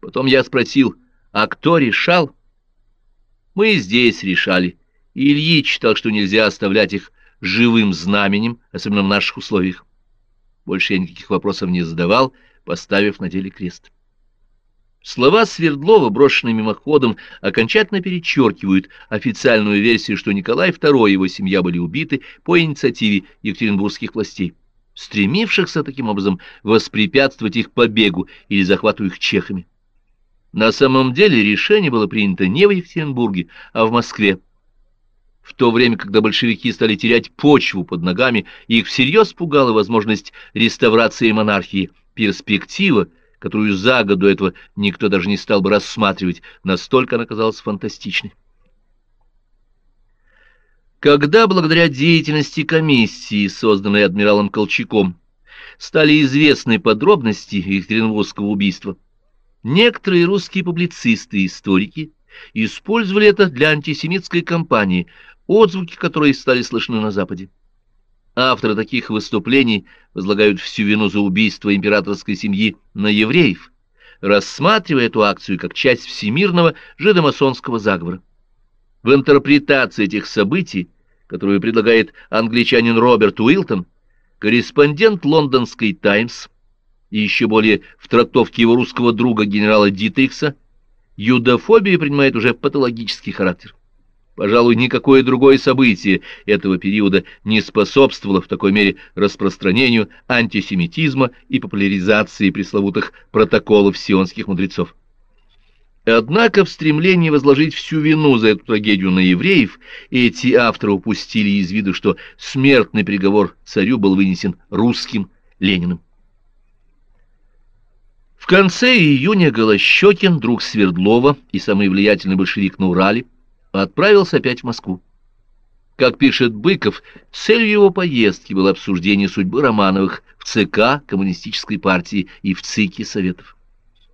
Потом я спросил, а кто решал? Мы здесь решали. И Ильич считал, что нельзя оставлять их живым знаменем, особенно в наших условиях. Больше я никаких вопросов не задавал, поставив на деле крест. Слова Свердлова, брошенные мимоходом, окончательно перечеркивают официальную версию, что Николай II и его семья были убиты по инициативе екатеринбургских властей, стремившихся таким образом воспрепятствовать их побегу или захвату их чехами. На самом деле решение было принято не в Екатеринбурге, а в Москве. В то время, когда большевики стали терять почву под ногами, их всерьез пугала возможность реставрации монархии, перспектива, которую за год до этого никто даже не стал бы рассматривать, настолько она казалась фантастичной. Когда, благодаря деятельности комиссии, созданной адмиралом Колчаком, стали известны подробности Екатеринбургского убийства, некоторые русские публицисты и историки использовали это для антисемитской кампании, отзвуки которой стали слышны на Западе. Авторы таких выступлений возлагают всю вину за убийство императорской семьи на евреев, рассматривая эту акцию как часть всемирного жидомасонского заговора. В интерпретации этих событий, которую предлагает англичанин Роберт Уилтон, корреспондент лондонской «Таймс» и еще более в трактовке его русского друга генерала Дитрикса, юдофобия принимает уже патологический характер. Пожалуй, никакое другое событие этого периода не способствовало в такой мере распространению антисемитизма и популяризации пресловутых протоколов сионских мудрецов. Однако в стремлении возложить всю вину за эту трагедию на евреев, эти авторы упустили из виду, что смертный приговор царю был вынесен русским Лениным. В конце июня Голощекин, друг Свердлова и самый влиятельный большевик на Урале, отправился опять в Москву. Как пишет Быков, целью его поездки было обсуждение судьбы Романовых в ЦК Коммунистической партии и в ЦИКе Советов.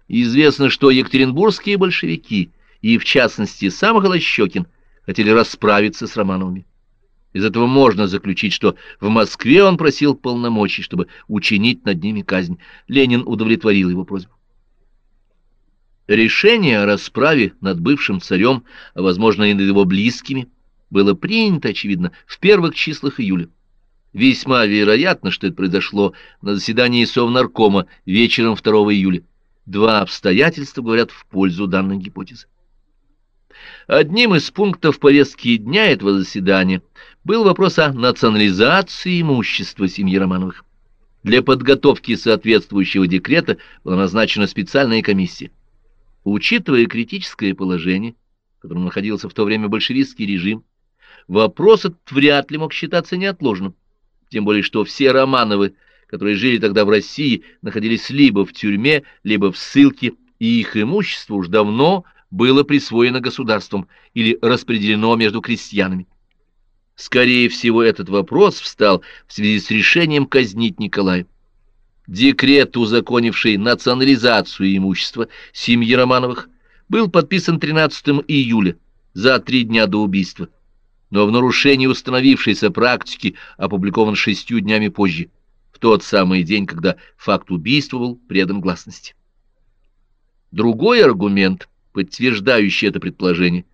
Известно, что екатеринбургские большевики, и в частности сам Голощекин, хотели расправиться с Романовыми. Из этого можно заключить, что в Москве он просил полномочий, чтобы учинить над ними казнь. Ленин удовлетворил его просьбу. Решение о расправе над бывшим царем, а, возможно, и над его близкими, было принято, очевидно, в первых числах июля. Весьма вероятно, что это произошло на заседании Совнаркома вечером 2 июля. Два обстоятельства говорят в пользу данной гипотезы. Одним из пунктов повестки дня этого заседания был вопрос о национализации имущества семьи Романовых. Для подготовки соответствующего декрета была назначена специальная комиссия. Учитывая критическое положение, в котором находился в то время большевистский режим, вопрос этот вряд ли мог считаться неотложным, тем более что все Романовы, которые жили тогда в России, находились либо в тюрьме, либо в ссылке, и их имущество уж давно было присвоено государством или распределено между крестьянами. Скорее всего, этот вопрос встал в связи с решением казнить Николая. Декрет, узаконивший национализацию имущества семьи Романовых, был подписан 13 июля, за три дня до убийства, но в нарушении установившейся практики опубликован шестью днями позже, в тот самый день, когда факт убийства был предан гласности. Другой аргумент, подтверждающий это предположение,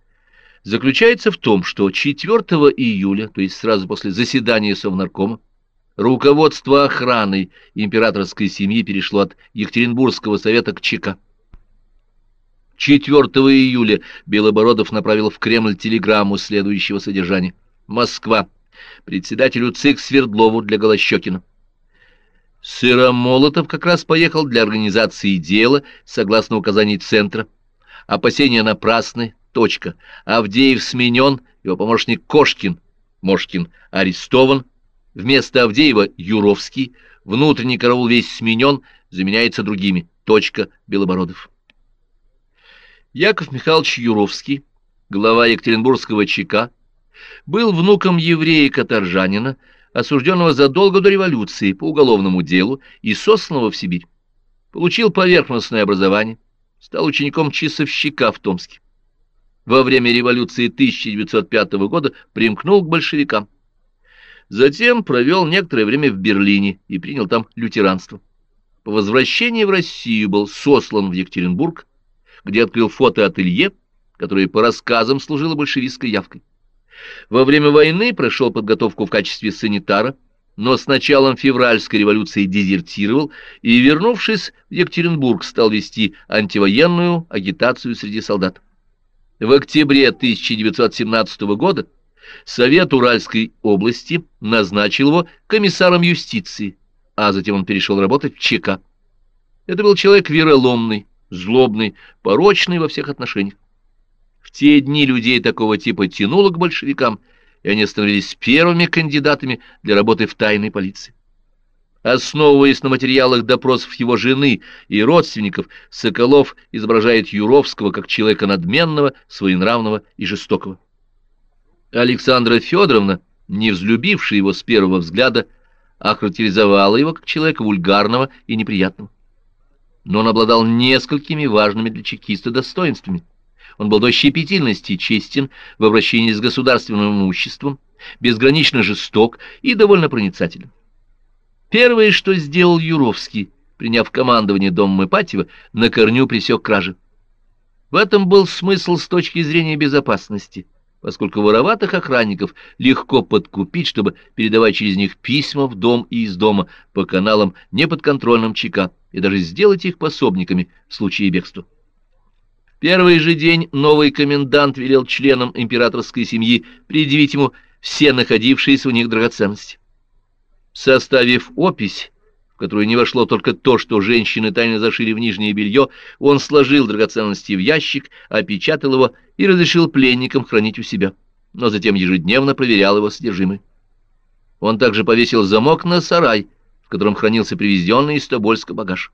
заключается в том, что 4 июля, то есть сразу после заседания Совнаркома, Руководство охраной императорской семьи перешло от Екатеринбургского совета к ЧК. 4 июля Белобородов направил в Кремль телеграмму следующего содержания. Москва. Председателю ЦИК Свердлову для Голощекина. Сыромолотов как раз поехал для организации дела, согласно указаний Центра. Опасения напрасны. Точка. Авдеев сменен, его помощник Кошкин, Мошкин, арестован, Вместо Авдеева Юровский, внутренний караул весь сменен, заменяется другими. Точка Белобородов. Яков Михайлович Юровский, глава Екатеринбургского ЧК, был внуком еврея-каторжанина, осужденного задолго до революции по уголовному делу и сосланного в Сибирь. Получил поверхностное образование, стал учеником часовщика в Томске. Во время революции 1905 года примкнул к большевикам. Затем провел некоторое время в Берлине и принял там лютеранство. По возвращении в Россию был сослан в Екатеринбург где открыл фотоателье, которое по рассказам служило большевистской явкой. Во время войны прошел подготовку в качестве санитара, но с началом февральской революции дезертировал и, вернувшись в Екатеринбург, стал вести антивоенную агитацию среди солдат. В октябре 1917 года Совет Уральской области назначил его комиссаром юстиции, а затем он перешел работать в ЧК. Это был человек вероломный, злобный, порочный во всех отношениях. В те дни людей такого типа тянуло к большевикам, и они становились первыми кандидатами для работы в тайной полиции. Основываясь на материалах допросов его жены и родственников, Соколов изображает Юровского как человека надменного, своенравного и жестокого. Александра Федоровна, не взлюбившая его с первого взгляда, охарактеризовала его как человека вульгарного и неприятного. Но он обладал несколькими важными для чекиста достоинствами. Он был до щепетильности честен в обращении с государственным имуществом, безгранично жесток и довольно проницателен. Первое, что сделал Юровский, приняв командование Дома Ипатьева, на корню пресек кражи. В этом был смысл с точки зрения безопасности, поскольку вороватых охранников легко подкупить, чтобы передавать через них письма в дом и из дома по каналам неподконтрольным ЧК и даже сделать их пособниками в случае бегства первый же день новый комендант велел членам императорской семьи предъявить ему все находившиеся у них драгоценности. Составив опись, в которую не вошло только то, что женщины тайно зашили в нижнее белье, он сложил драгоценности в ящик, опечатал его и разрешил пленникам хранить у себя, но затем ежедневно проверял его содержимое. Он также повесил замок на сарай, в котором хранился привезенный из Тобольска багаж.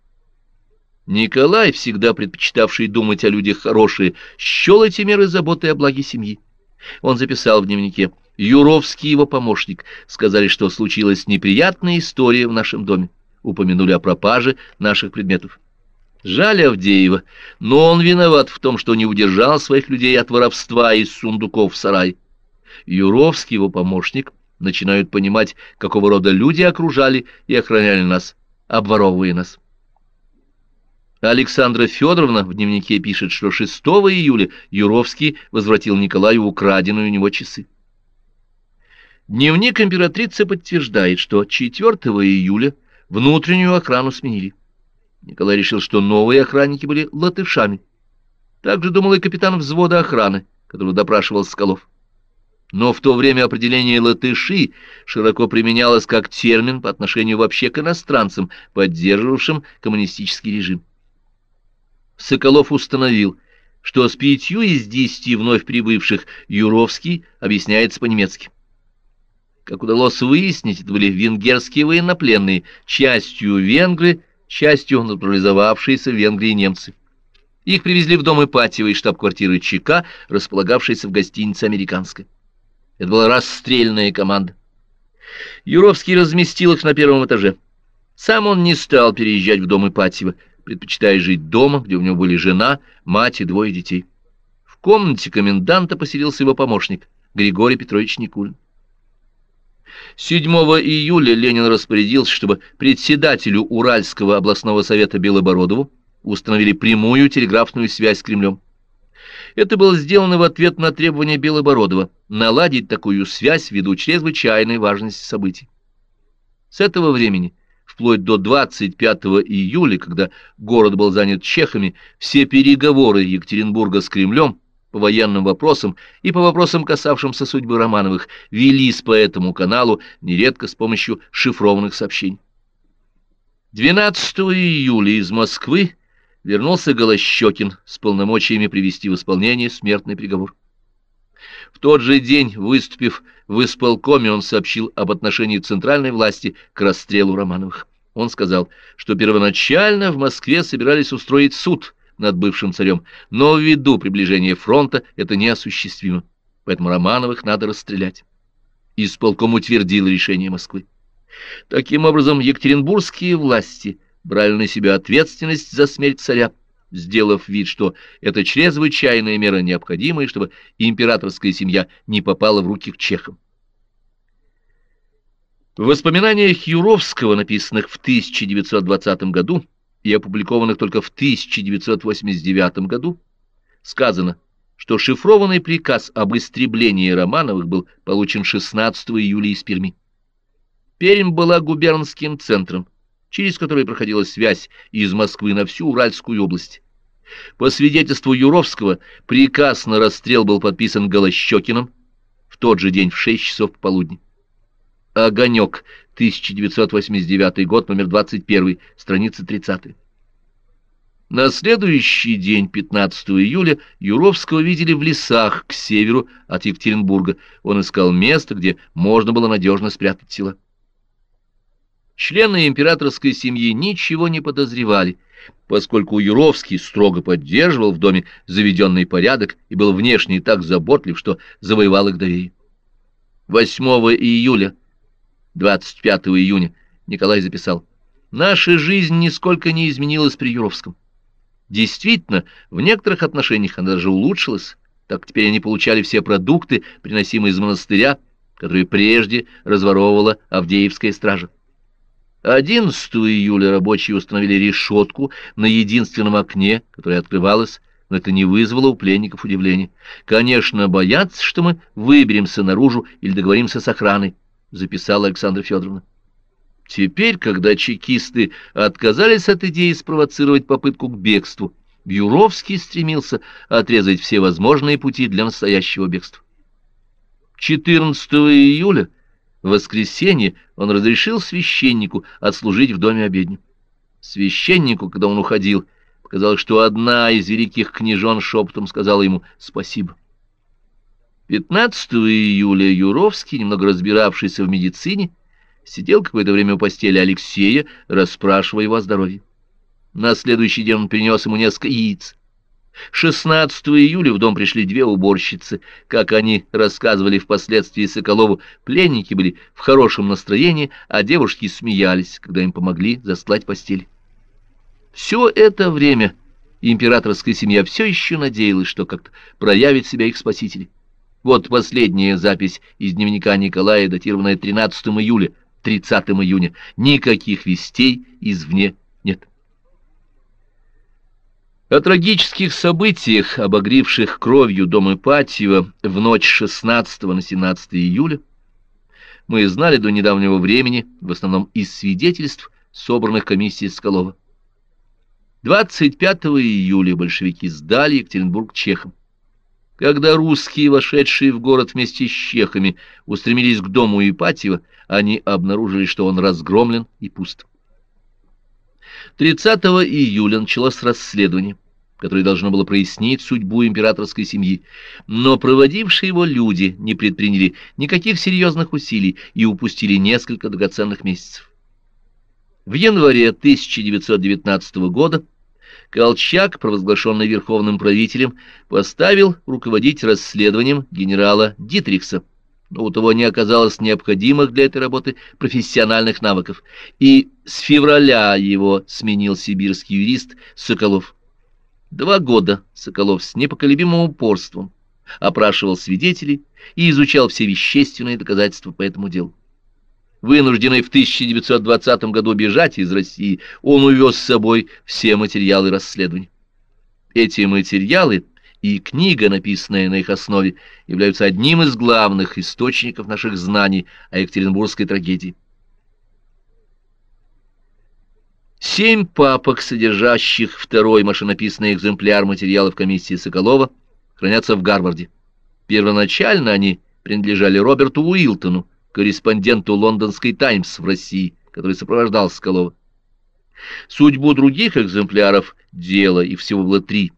Николай, всегда предпочитавший думать о людях хорошие, счел эти меры заботы о благе семьи. Он записал в дневнике «Юровский его помощник. Сказали, что случилась неприятная история в нашем доме. Упомянули о пропаже наших предметов. Жаль Авдеева, но он виноват в том, что не удержал своих людей от воровства из сундуков в сарай. Юровский, его помощник, начинают понимать, какого рода люди окружали и охраняли нас, обворовывая нас. Александра Федоровна в дневнике пишет, что 6 июля Юровский возвратил Николаю украденную у него часы. Дневник императрицы подтверждает, что 4 июля внутреннюю охрану сменили. Николай решил, что новые охранники были латышами. Также думал и капитан взвода охраны, которого допрашивал Скалов. Но в то время определение «латыши» широко применялось как термин по отношению вообще к иностранцам, поддерживавшим коммунистический режим. Соколов установил, что с пятью из десяти вновь прибывших Юровский объясняется по-немецки. Как удалось выяснить, это были венгерские военнопленные, частью венгры, частью натурализовавшиеся в Венгрии немцы. Их привезли в дом Ипатьева из штаб-квартиры ЧК, располагавшейся в гостинице «Американская». Это была расстрельная команда. Юровский разместил их на первом этаже. Сам он не стал переезжать в дом Ипатьева, предпочитая жить дома, где у него были жена, мать и двое детей. В комнате коменданта поселился его помощник, Григорий Петрович Никулин. 7 июля Ленин распорядился, чтобы председателю Уральского областного совета Белобородову установили прямую телеграфную связь с Кремлем. Это было сделано в ответ на требование Белобородова наладить такую связь ввиду чрезвычайной важности событий. С этого времени вплоть до 25 июля, когда город был занят чехами, все переговоры Екатеринбурга с Кремлем по военным вопросам и по вопросам, касавшимся судьбы Романовых, велись по этому каналу, нередко с помощью шифрованных сообщений. 12 июля из Москвы вернулся Голощекин с полномочиями привести в исполнение смертный приговор. В тот же день, выступив в исполкоме, он сообщил об отношении центральной власти к расстрелу Романовых. Он сказал, что первоначально в Москве собирались устроить суд над бывшим царем, но ввиду приближения фронта это неосуществимо, поэтому Романовых надо расстрелять. Исполком утвердил решение Москвы. Таким образом, екатеринбургские власти брали на себя ответственность за смерть царя, сделав вид, что это чрезвычайная мера необходимая, чтобы императорская семья не попала в руки к чехам. В воспоминаниях Юровского, написанных в 1920 году, и опубликованных только в 1989 году, сказано, что шифрованный приказ об истреблении Романовых был получен 16 июля из Перми. Пермь была губернским центром, через который проходила связь из Москвы на всю Уральскую область. По свидетельству Юровского, приказ на расстрел был подписан Голощекиным в тот же день в 6 часов полудня. «Огонек», 1989 год, номер 21, страница 30. На следующий день, 15 июля, Юровского видели в лесах к северу от Екатеринбурга. Он искал место, где можно было надежно спрятать тела. Члены императорской семьи ничего не подозревали, поскольку Юровский строго поддерживал в доме заведенный порядок и был внешне так заботлив, что завоевал их доверие. 8 июля, 25 июня Николай записал «Наша жизнь нисколько не изменилась при Юровском. Действительно, в некоторых отношениях она даже улучшилась, так теперь они получали все продукты, приносимые из монастыря, которые прежде разворовывала Авдеевская стража. 11 июля рабочие установили решетку на единственном окне, которое открывалось, но это не вызвало у пленников удивления. Конечно, боятся, что мы выберемся наружу или договоримся с охраной, записала Александра Федоровна. Теперь, когда чекисты отказались от идеи спровоцировать попытку к бегству, Бюровский стремился отрезать все возможные пути для настоящего бегства. 14 июля в воскресенье он разрешил священнику отслужить в доме обедню. Священнику, когда он уходил, показалось, что одна из великих княжон шепотом сказала ему «спасибо». 15 июля Юровский, немного разбиравшийся в медицине, сидел какое-то время у постели Алексея, расспрашивая его о здоровье. На следующий день он принес ему несколько яиц. 16 июля в дом пришли две уборщицы. Как они рассказывали впоследствии Соколову, пленники были в хорошем настроении, а девушки смеялись, когда им помогли застлать постель. Все это время императорская семья все еще надеялась, что как-то проявит себя их спасители. Вот последняя запись из дневника Николая, датированная 13 июля, 30 июня. Никаких вестей извне нет. О трагических событиях, обогревших кровью дом Ипатьева в ночь 16 на 17 июля, мы знали до недавнего времени, в основном из свидетельств, собранных комиссией Скалова. 25 июля большевики сдали Екатеринбург чехам. Когда русские, вошедшие в город вместе с чехами, устремились к дому Ипатьева, они обнаружили, что он разгромлен и пуст. 30 июля началось расследование, которое должно было прояснить судьбу императорской семьи, но проводившие его люди не предприняли никаких серьезных усилий и упустили несколько драгоценных месяцев. В январе 1919 года Колчак, провозглашенный верховным правителем, поставил руководить расследованием генерала Дитрихса, но у того не оказалось необходимых для этой работы профессиональных навыков, и с февраля его сменил сибирский юрист Соколов. Два года Соколов с непоколебимым упорством опрашивал свидетелей и изучал все вещественные доказательства по этому делу. Вынужденный в 1920 году бежать из России, он увез с собой все материалы расследования. Эти материалы и книга, написанная на их основе, являются одним из главных источников наших знаний о Екатеринбургской трагедии. Семь папок, содержащих второй машинописный экземпляр материалов комиссии Соколова, хранятся в Гарварде. Первоначально они принадлежали Роберту Уилтону, корреспонденту лондонской «Таймс» в России, который сопровождал Соколова. Судьбу других экземпляров дела, их всего было три,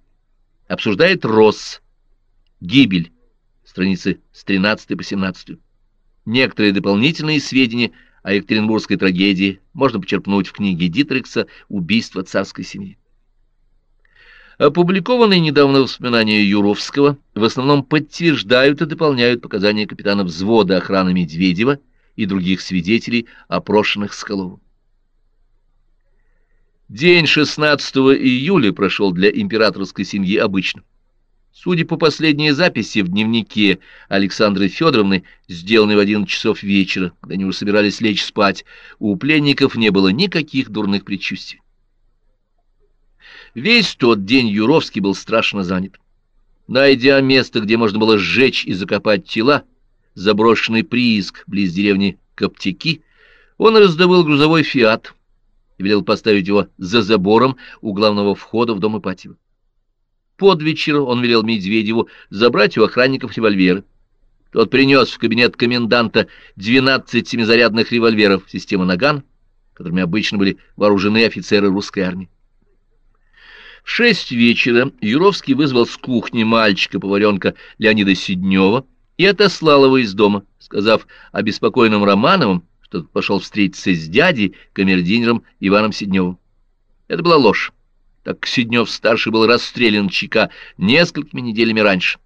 обсуждает Росс. Гибель. Страницы с 13 по 17. Некоторые дополнительные сведения о Екатеринбургской трагедии можно почерпнуть в книге Дитрикса «Убийство царской семьи». Опубликованные недавно воспоминания Юровского в основном подтверждают и дополняют показания капитана взвода охраны Медведева и других свидетелей, опрошенных Скаловым. День 16 июля прошел для императорской семьи обычно. Судя по последней записи в дневнике Александры Федоровны, сделанной в 11 часов вечера, когда они уже собирались лечь спать, у пленников не было никаких дурных предчувствий. Весь тот день Юровский был страшно занят. Найдя место, где можно было сжечь и закопать тела, заброшенный прииск близ деревни Коптяки, он раздобыл грузовой «Фиат» и велел поставить его за забором у главного входа в дом Ипатьева. Под вечер он велел Медведеву забрать у охранников револьверы. Тот принес в кабинет коменданта 12 семизарядных револьверов системы «Наган», которыми обычно были вооружены офицеры русской армии. В шесть вечера Юровский вызвал с кухни мальчика-поваренка Леонида Сиднева и отослал его из дома, сказав обеспокоенным Романовым, что тот пошел встретиться с дядей, камердинером Иваном Сидневым. Это была ложь, так как Сиднев-старший был расстрелян ЧК несколькими неделями раньше.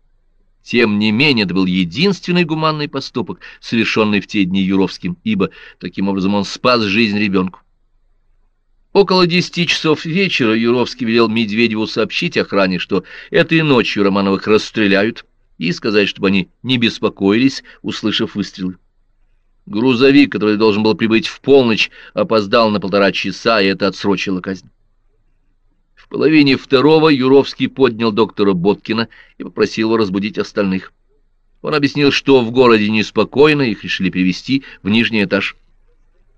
Тем не менее, это был единственный гуманный поступок, совершенный в те дни Юровским, ибо таким образом он спас жизнь ребенку. Около десяти часов вечера Юровский велел Медведеву сообщить охране, что этой ночью Романовых расстреляют, и сказать, чтобы они не беспокоились, услышав выстрелы. Грузовик, который должен был прибыть в полночь, опоздал на полтора часа, и это отсрочило казнь. В половине второго Юровский поднял доктора Боткина и попросил его разбудить остальных. Он объяснил, что в городе неспокойно, их решили перевести в нижний этаж.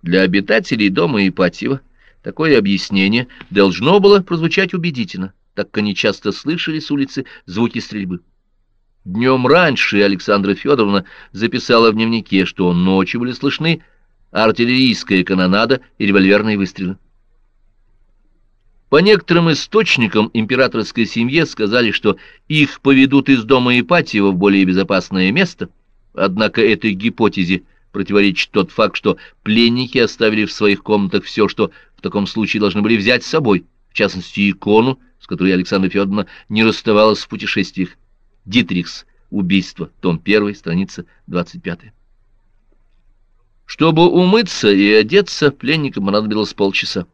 Для обитателей дома Ипатьева Такое объяснение должно было прозвучать убедительно, так как они часто слышали с улицы звуки стрельбы. Днем раньше Александра Федоровна записала в дневнике, что ночью были слышны артиллерийская канонада и револьверные выстрелы. По некоторым источникам императорской семье сказали, что их поведут из дома Ипатьева в более безопасное место, однако этой гипотезе противоречит тот факт, что пленники оставили в своих комнатах все, что в таком случае должны были взять с собой, в частности, икону, с которой Александра Федоровна не расставалась в путешествиях. Дитрихс. Убийство. Том 1, страница 25. Чтобы умыться и одеться, пленникам понадобилось полчаса.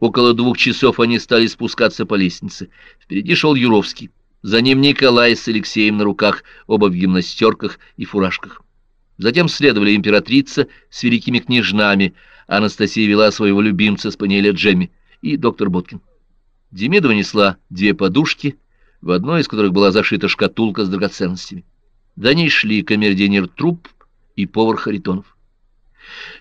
Около двух часов они стали спускаться по лестнице. Впереди шел Юровский. За ним Николай с Алексеем на руках, оба в гимнастерках и фуражках. Затем следовали императрица с великими княжнами, Анастасия вела своего любимца с панеля Джемми и доктор Боткин. Демидова несла две подушки, в одной из которых была зашита шкатулка с драгоценностями. За ней шли камердинер Труп и повар Харитонов.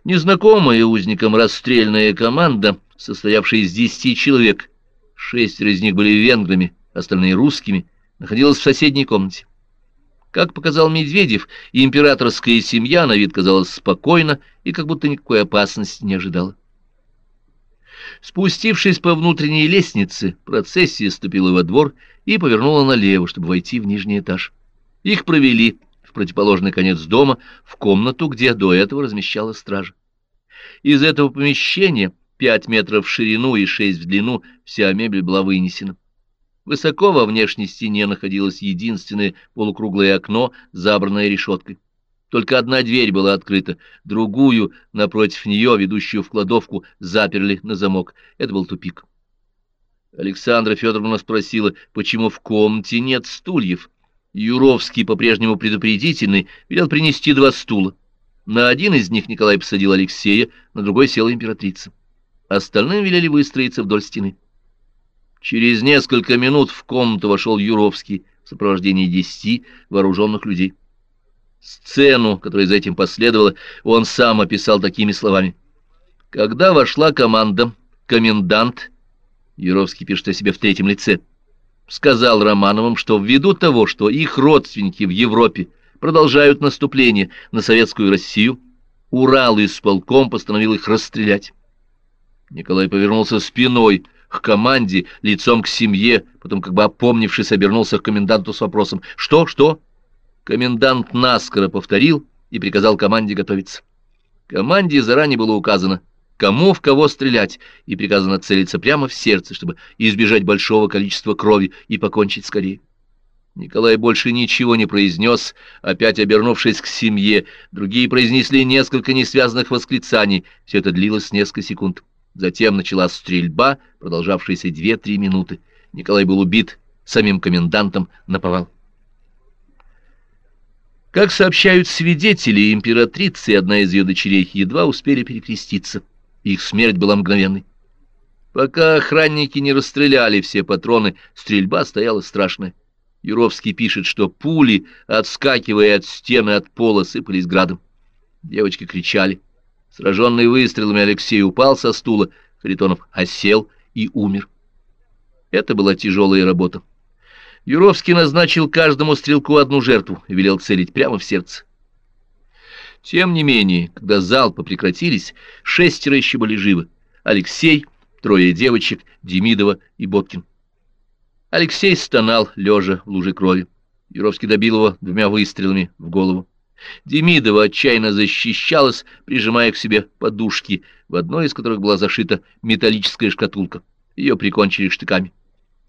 Незнакомая узникам расстрельная команда, состоявшая из десяти человек, шестеро из них были венграми, остальные русскими, находилась в соседней комнате. Как показал Медведев, императорская семья на вид казалась спокойна и как будто никакой опасности не ожидала. Спустившись по внутренней лестнице, процессия ступила во двор и повернула налево, чтобы войти в нижний этаж. Их провели в противоположный конец дома, в комнату, где до этого размещалась стража. Из этого помещения, пять метров в ширину и шесть в длину, вся мебель была вынесена. Высоко во внешней стене находилось единственное полукруглое окно, забранное решеткой. Только одна дверь была открыта, другую, напротив нее, ведущую в кладовку, заперли на замок. Это был тупик. Александра Федоровна спросила, почему в комнате нет стульев. Юровский, по-прежнему предупредительный, велел принести два стула. На один из них Николай посадил Алексея, на другой села императрица. Остальным велели выстроиться вдоль стены. Через несколько минут в комнату вошел Юровский в сопровождении десяти вооруженных людей. Сцену, которая за этим последовала, он сам описал такими словами. Когда вошла команда, комендант, Юровский пишет о себе в третьем лице, сказал Романовым, что ввиду того, что их родственники в Европе продолжают наступление на советскую Россию, Урал исполком постановил их расстрелять. Николай повернулся спиной к команде, лицом к семье, потом, как бы опомнившись, обернулся к коменданту с вопросом «Что? Что?» Комендант наскоро повторил и приказал команде готовиться. Команде заранее было указано, кому в кого стрелять, и приказано целиться прямо в сердце, чтобы избежать большого количества крови и покончить скорее. Николай больше ничего не произнес, опять обернувшись к семье. Другие произнесли несколько несвязанных восклицаний. Все это длилось несколько секунд. Затем началась стрельба, продолжавшаяся две-три минуты. Николай был убит самим комендантом на повал. Как сообщают свидетели, императрица и одна из ее дочерей едва успели перекреститься. Их смерть была мгновенной. Пока охранники не расстреляли все патроны, стрельба стояла страшная. Юровский пишет, что пули, отскакивая от стены от пола, сыпались градом. Девочки кричали. Сраженный выстрелами Алексей упал со стула, Харитонов осел и умер. Это была тяжелая работа. Юровский назначил каждому стрелку одну жертву и велел целить прямо в сердце. Тем не менее, когда залпы прекратились, шестеро еще были живы. Алексей, трое девочек, Демидова и Боткин. Алексей стонал, лежа в луже крови. Юровский добил его двумя выстрелами в голову. Демидова отчаянно защищалась, прижимая к себе подушки, в одной из которых была зашита металлическая шкатулка. Ее прикончили штыками.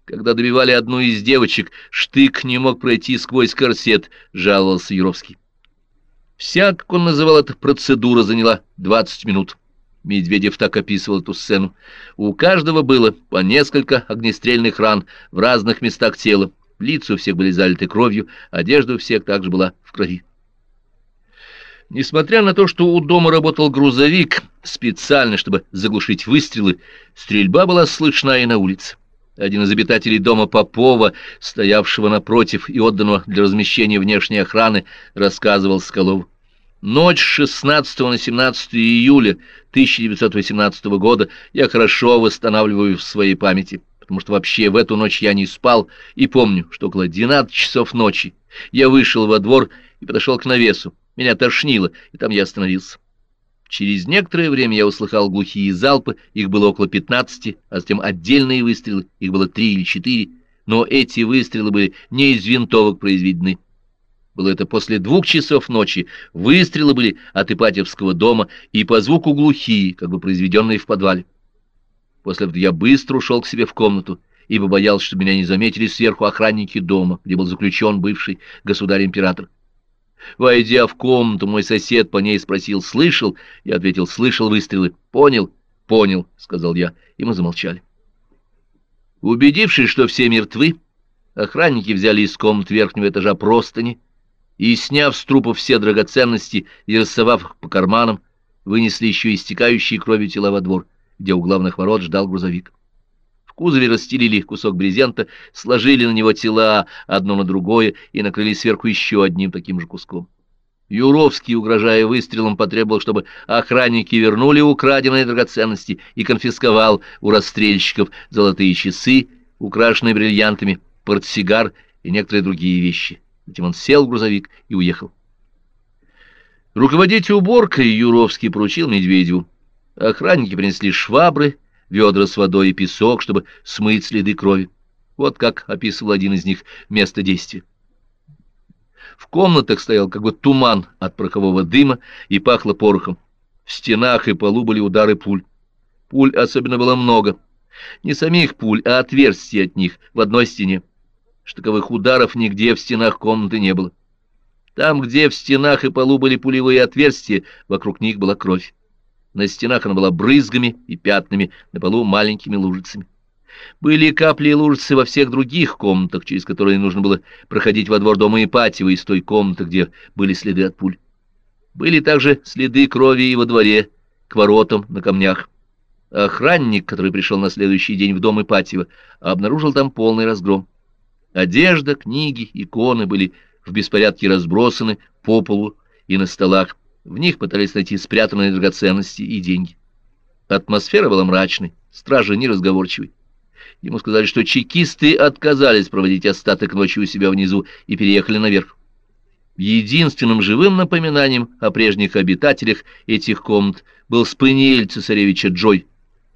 Когда добивали одну из девочек, штык не мог пройти сквозь корсет, жаловался Юровский. Вся, как он называл это, процедура заняла 20 минут. Медведев так описывал эту сцену. У каждого было по несколько огнестрельных ран в разных местах тела. Лица у всех были залиты кровью, одежда у всех также была в крови. Несмотря на то, что у дома работал грузовик, специально, чтобы заглушить выстрелы, стрельба была слышна и на улице. Один из обитателей дома Попова, стоявшего напротив и отданного для размещения внешней охраны, рассказывал Скалову. Ночь с 16 на 17 июля 1918 года я хорошо восстанавливаю в своей памяти, потому что вообще в эту ночь я не спал и помню, что около 12 часов ночи я вышел во двор и подошел к навесу. Меня тошнило, и там я остановился. Через некоторое время я услыхал глухие залпы, их было около 15, а затем отдельные выстрелы, их было три или четыре, но эти выстрелы были не из винтовок произведены. Было это после двух часов ночи. Выстрелы были от Ипатьевского дома и по звуку глухие, как бы произведенные в подвале. После этого я быстро ушел к себе в комнату, ибо боялся, что меня не заметили сверху охранники дома, где был заключен бывший государь-император. Войдя в комнату, мой сосед по ней спросил, слышал? Я ответил, слышал выстрелы. Понял? Понял, сказал я, и мы замолчали. Убедившись, что все мертвы, охранники взяли из комнат верхнего этажа простыни, и, сняв с трупов все драгоценности и рассовав их по карманам, вынесли еще истекающие кровью тела во двор, где у главных ворот ждал грузовик. В кузове расстелили кусок брезента, сложили на него тела одно на другое и накрыли сверху еще одним таким же куском. Юровский, угрожая выстрелом, потребовал, чтобы охранники вернули украденные драгоценности и конфисковал у расстрельщиков золотые часы, украшенные бриллиантами, портсигар и некоторые другие вещи. Затем он сел в грузовик и уехал. Руководить уборкой Юровский поручил Медведеву. Охранники принесли швабры, ведра с водой и песок, чтобы смыть следы крови. Вот как описывал один из них место действия. В комнатах стоял как бы туман от порохового дыма и пахло порохом. В стенах и полу были удары пуль. Пуль особенно было много. Не самих пуль, а отверстий от них в одной стене. Штыковых ударов нигде в стенах комнаты не было. Там, где в стенах и полу были пулевые отверстия, вокруг них была кровь. На стенах она была брызгами и пятнами, на полу маленькими лужицами. Были капли и лужицы во всех других комнатах, через которые нужно было проходить во двор дома Ипатьева из той комнаты, где были следы от пуль. Были также следы крови и во дворе, к воротам, на камнях. Охранник, который пришел на следующий день в дом Ипатьева, обнаружил там полный разгром. Одежда, книги, иконы были в беспорядке разбросаны по полу и на столах. В них пытались найти спрятанные драгоценности и деньги. Атмосфера была мрачной, стражи неразговорчивой. Ему сказали, что чекисты отказались проводить остаток ночи у себя внизу и переехали наверх. Единственным живым напоминанием о прежних обитателях этих комнат был спаниель цесаревича Джой,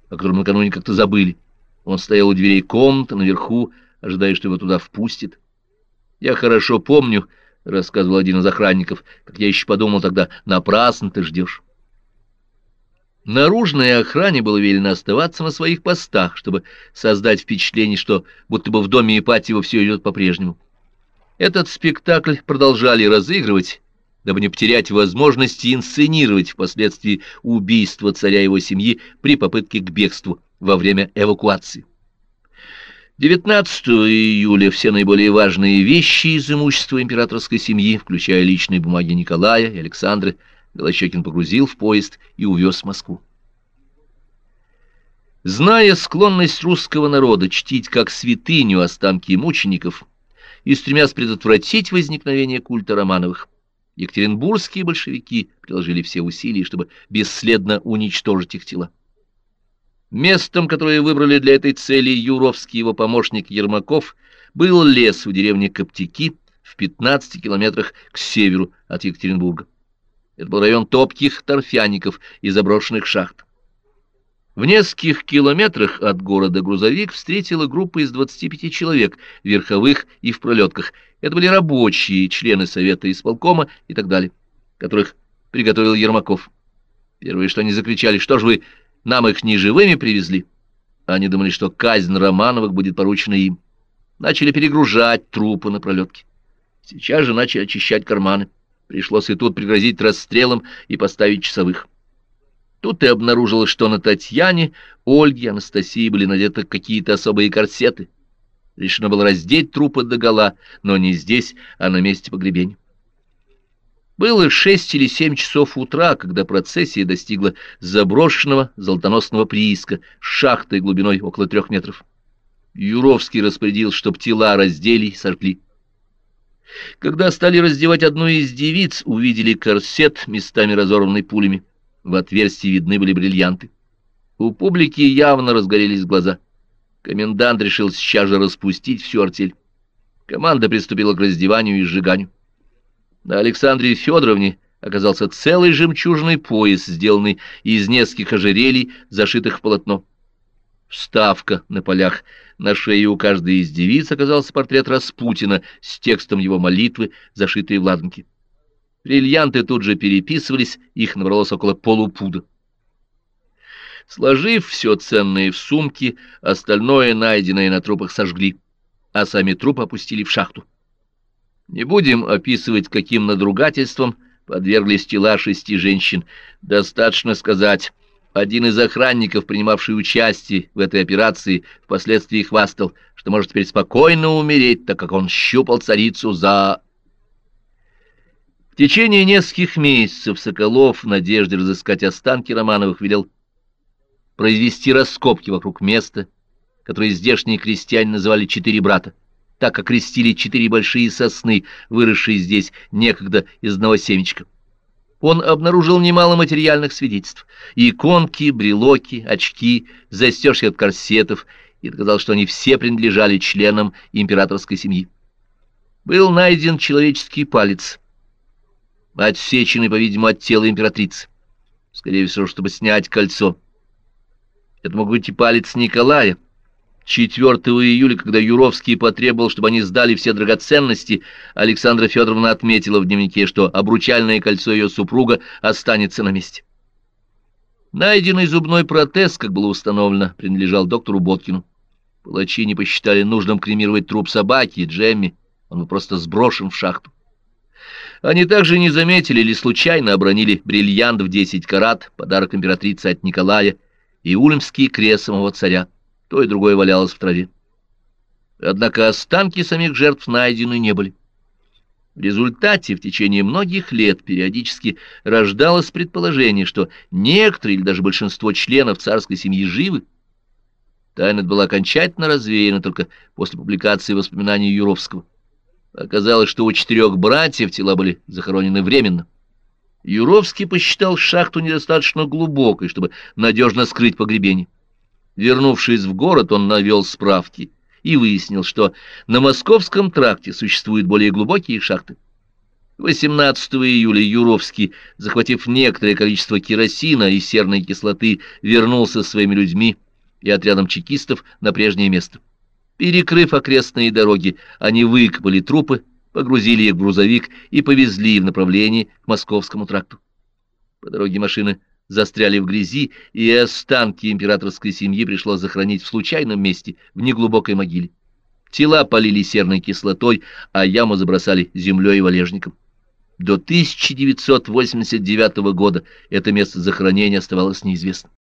о котором накануне как-то забыли. Он стоял у дверей комнаты наверху, ожидая, что его туда впустят. Я хорошо помню, — рассказывал один из охранников, — как я еще подумал тогда, напрасно ты ждешь. Наружной охране было велено оставаться на своих постах, чтобы создать впечатление, что будто бы в доме Ипатьева все идет по-прежнему. Этот спектакль продолжали разыгрывать, дабы не потерять возможности инсценировать впоследствии убийство царя его семьи при попытке к бегству во время эвакуации. 19 июля все наиболее важные вещи из имущества императорской семьи, включая личные бумаги Николая и Александры, Голощекин погрузил в поезд и увез в Москву. Зная склонность русского народа чтить как святыню останки мучеников и стремясь предотвратить возникновение культа Романовых, екатеринбургские большевики приложили все усилия, чтобы бесследно уничтожить их тела. Местом, которое выбрали для этой цели Юровский и его помощник Ермаков, был лес у деревни Коптики в 15 километрах к северу от Екатеринбурга. Это был район топких торфяников и заброшенных шахт. В нескольких километрах от города грузовик встретила группа из 25 человек, верховых и в пролетках. Это были рабочие, члены совета исполкома и так далее, которых приготовил Ермаков. Первые, что они закричали, что же вы нам их не живыми привезли? Они думали, что казнь Романовых будет поручена им. Начали перегружать трупы на пролетке. Сейчас же начали очищать карманы. Пришлось и тут пригрозить расстрелом и поставить часовых. Тут и обнаружилось, что на Татьяне, Ольге, Анастасии были надеты какие-то особые корсеты. Решено было раздеть трупы догола, но не здесь, а на месте погребения. Было шесть или семь часов утра, когда процессия достигла заброшенного золотоносного прииска с шахтой глубиной около трех метров. Юровский распорядил, чтоб тела раздели и сожгли. Когда стали раздевать одну из девиц, увидели корсет, местами разорванный пулями. В отверстии видны были бриллианты. У публики явно разгорелись глаза. Комендант решил сейчас же распустить всю артель. Команда приступила к раздеванию и сжиганию. На Александре Федоровне оказался целый жемчужный пояс, сделанный из нескольких ожерелий, зашитых в полотно. Вставка на полях. На шее у каждой из девиц оказался портрет Распутина с текстом его молитвы, зашитые в ладанки. Бриллианты тут же переписывались, их набралось около полупуда. Сложив все ценное в сумки, остальное, найденное на трупах, сожгли, а сами трупы опустили в шахту. Не будем описывать, каким надругательством подверглись тела шести женщин. Достаточно сказать, один из охранников, принимавший участие в этой операции, впоследствии хвастал, что может теперь спокойно умереть, так как он щупал царицу за в течение нескольких месяцев Соколов, в надежде разыскать останки Романовых, велел произвести раскопки вокруг места, которое здешние крестьяне называли «четыре брата», так как крестили четыре большие сосны, выросшие здесь некогда из одного семечка. Он обнаружил немало материальных свидетельств. Иконки, брелоки, очки, застежки от корсетов, и доказал, что они все принадлежали членам императорской семьи. Был найден человеческий палец — отсеченный, по-видимому, от тела императрицы. Скорее всего, чтобы снять кольцо. Это мог быть и палец Николая. 4 июля, когда Юровский потребовал, чтобы они сдали все драгоценности, Александра Федоровна отметила в дневнике, что обручальное кольцо ее супруга останется на месте. Найденный зубной протез, как было установлено, принадлежал доктору Боткину. Палачи не посчитали нужным кремировать труп собаки, Джемми. Он был просто сброшен в шахту. Они также не заметили или случайно обронили бриллиант в 10 карат, подарок императрицы от Николая, и ульмский крест самого царя. То и другое валялось в траве. Однако останки самих жертв найдены не были. В результате в течение многих лет периодически рождалось предположение, что некоторые или даже большинство членов царской семьи живы. Тайна была окончательно развеяна только после публикации воспоминаний Юровского. Оказалось, что у четырех братьев тела были захоронены временно. Юровский посчитал шахту недостаточно глубокой, чтобы надежно скрыть погребение. Вернувшись в город, он навел справки и выяснил, что на Московском тракте существуют более глубокие шахты. 18 июля Юровский, захватив некоторое количество керосина и серной кислоты, вернулся с своими людьми и отрядом чекистов на прежнее место. Перекрыв окрестные дороги, они выкопали трупы, погрузили их в грузовик и повезли в направлении к Московскому тракту. По дороге машины застряли в грязи, и останки императорской семьи пришлось захоронить в случайном месте, в неглубокой могиле. Тела полили серной кислотой, а яму забросали землей и валежником. До 1989 года это место захоронения оставалось неизвестным.